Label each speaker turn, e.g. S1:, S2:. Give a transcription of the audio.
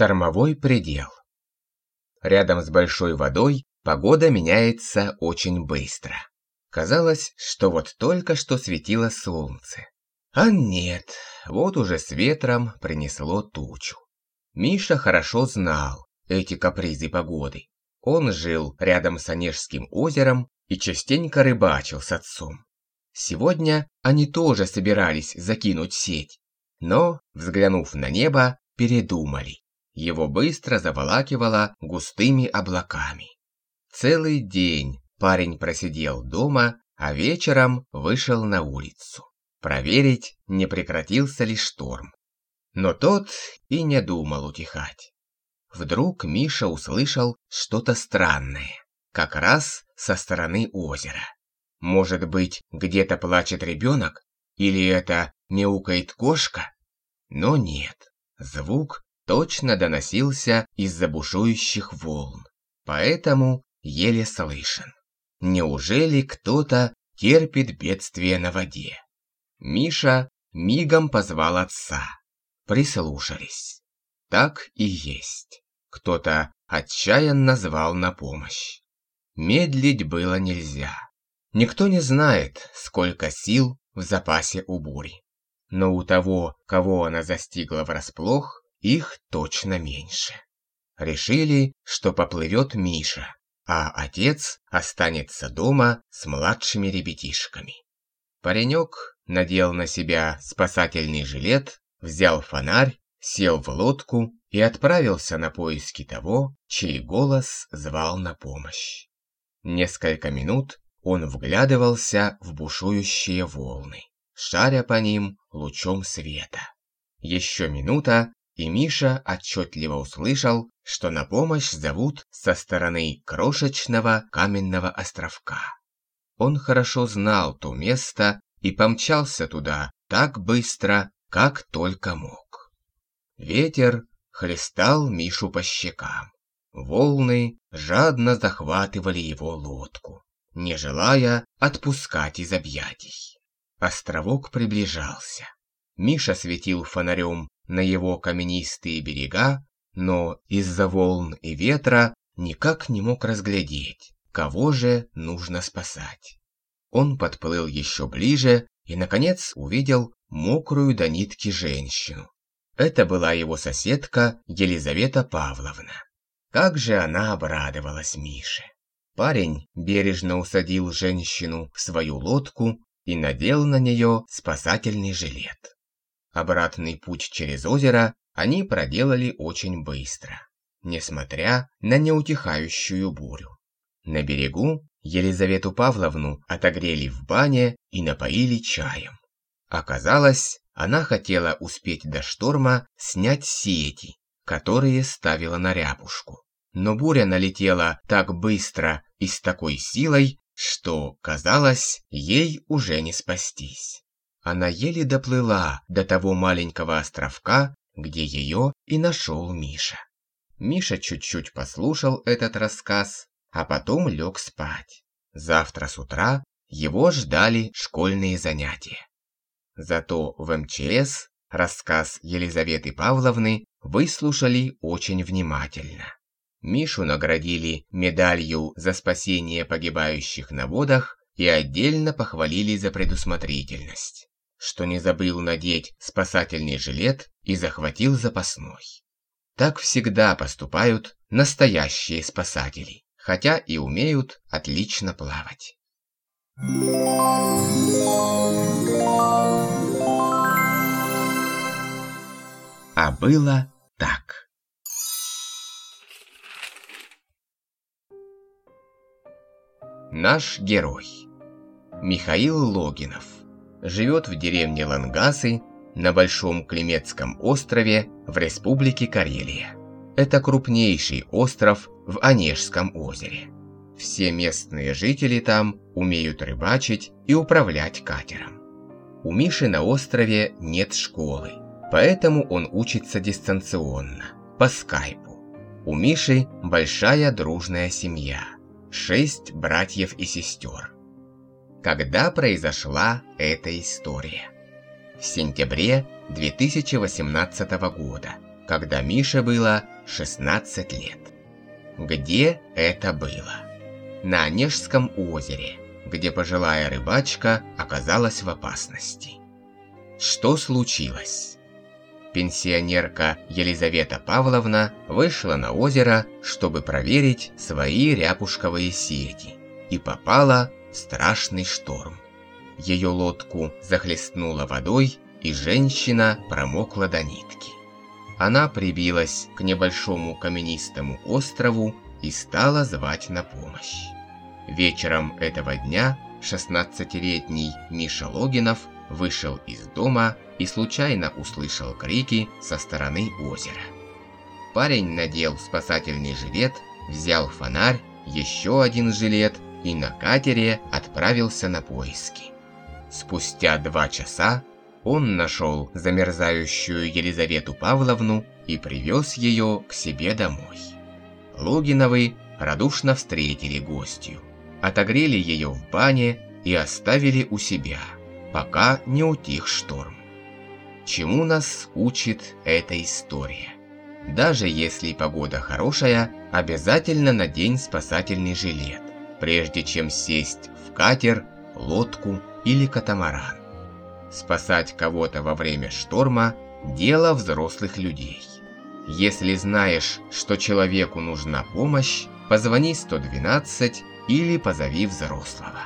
S1: Штормовой предел. Рядом с большой водой погода меняется очень быстро. Казалось, что вот только что светило солнце. А нет, вот уже с ветром принесло тучу. Миша хорошо знал эти капризы погоды. Он жил рядом с Онежским озером и частенько рыбачил с отцом. Сегодня они тоже собирались закинуть сеть, но, взглянув на небо, передумали. Его быстро заволакивало густыми облаками. Целый день парень просидел дома, а вечером вышел на улицу. Проверить, не прекратился ли шторм. Но тот и не думал утихать. Вдруг Миша услышал что-то странное, как раз со стороны озера. Может быть, где-то плачет ребенок? Или это мяукает кошка? Но нет, звук точно доносился из-за бушующих волн, поэтому еле слышен. Неужели кто-то терпит бедствие на воде? Миша мигом позвал отца. Прислушались. Так и есть. Кто-то отчаянно звал на помощь. Медлить было нельзя. Никто не знает, сколько сил в запасе у бури. Но у того, кого она застигла врасплох, их точно меньше. Решили, что поплывет Миша, а отец останется дома с младшими ребятишками. Паренек надел на себя спасательный жилет, взял фонарь, сел в лодку и отправился на поиски того, чей голос звал на помощь. Несколько минут он вглядывался в бушующие волны, шаря по ним лучом света. Еще минута, и Миша отчетливо услышал, что на помощь зовут со стороны крошечного каменного островка. Он хорошо знал то место и помчался туда так быстро, как только мог. Ветер хлестал Мишу по щекам. Волны жадно захватывали его лодку, не желая отпускать из объятий. Островок приближался. Миша светил фонарем на его каменистые берега, но из-за волн и ветра никак не мог разглядеть, кого же нужно спасать. Он подплыл еще ближе и, наконец, увидел мокрую до нитки женщину. Это была его соседка Елизавета Павловна. Как же она обрадовалась Мише. Парень бережно усадил женщину в свою лодку и надел на нее спасательный жилет. Обратный путь через озеро они проделали очень быстро, несмотря на неутихающую бурю. На берегу Елизавету Павловну отогрели в бане и напоили чаем. Оказалось, она хотела успеть до шторма снять сети, которые ставила на ряпушку. Но буря налетела так быстро и с такой силой, что, казалось, ей уже не спастись. Она еле доплыла до того маленького островка, где ее и нашел Миша. Миша чуть-чуть послушал этот рассказ, а потом лег спать. Завтра с утра его ждали школьные занятия. Зато в МЧС рассказ Елизаветы Павловны выслушали очень внимательно. Мишу наградили медалью за спасение погибающих на водах и отдельно похвалили за предусмотрительность что не забыл надеть спасательный жилет и захватил запасной. Так всегда поступают настоящие спасатели, хотя и умеют отлично плавать. А было так. Наш герой Михаил Логинов живет в деревне Лангасы на Большом Климецком острове в Республике Карелия. Это крупнейший остров в Онежском озере. Все местные жители там умеют рыбачить и управлять катером. У Миши на острове нет школы, поэтому он учится дистанционно, по скайпу. У Миши большая дружная семья, шесть братьев и сестер когда произошла эта история. В сентябре 2018 года, когда Мише было 16 лет. Где это было? На Онежском озере, где пожилая рыбачка оказалась в опасности. Что случилось? Пенсионерка Елизавета Павловна вышла на озеро, чтобы проверить свои ряпушковые сети, и попала страшный шторм. Ее лодку захлестнуло водой, и женщина промокла до нитки. Она прибилась к небольшому каменистому острову и стала звать на помощь. Вечером этого дня 16-летний Миша Логинов вышел из дома и случайно услышал крики со стороны озера. Парень надел спасательный жилет, взял фонарь, еще один жилет и на катере отправился на поиски. Спустя два часа он нашел замерзающую Елизавету Павловну и привез ее к себе домой. Логиновы радушно встретили гостью, отогрели ее в бане и оставили у себя, пока не утих шторм. Чему нас учит эта история? Даже если погода хорошая, обязательно надень спасательный жилет, прежде чем сесть в катер, лодку или катамаран. Спасать кого-то во время шторма – дело взрослых людей. Если знаешь, что человеку нужна помощь, позвони 112 или позови взрослого.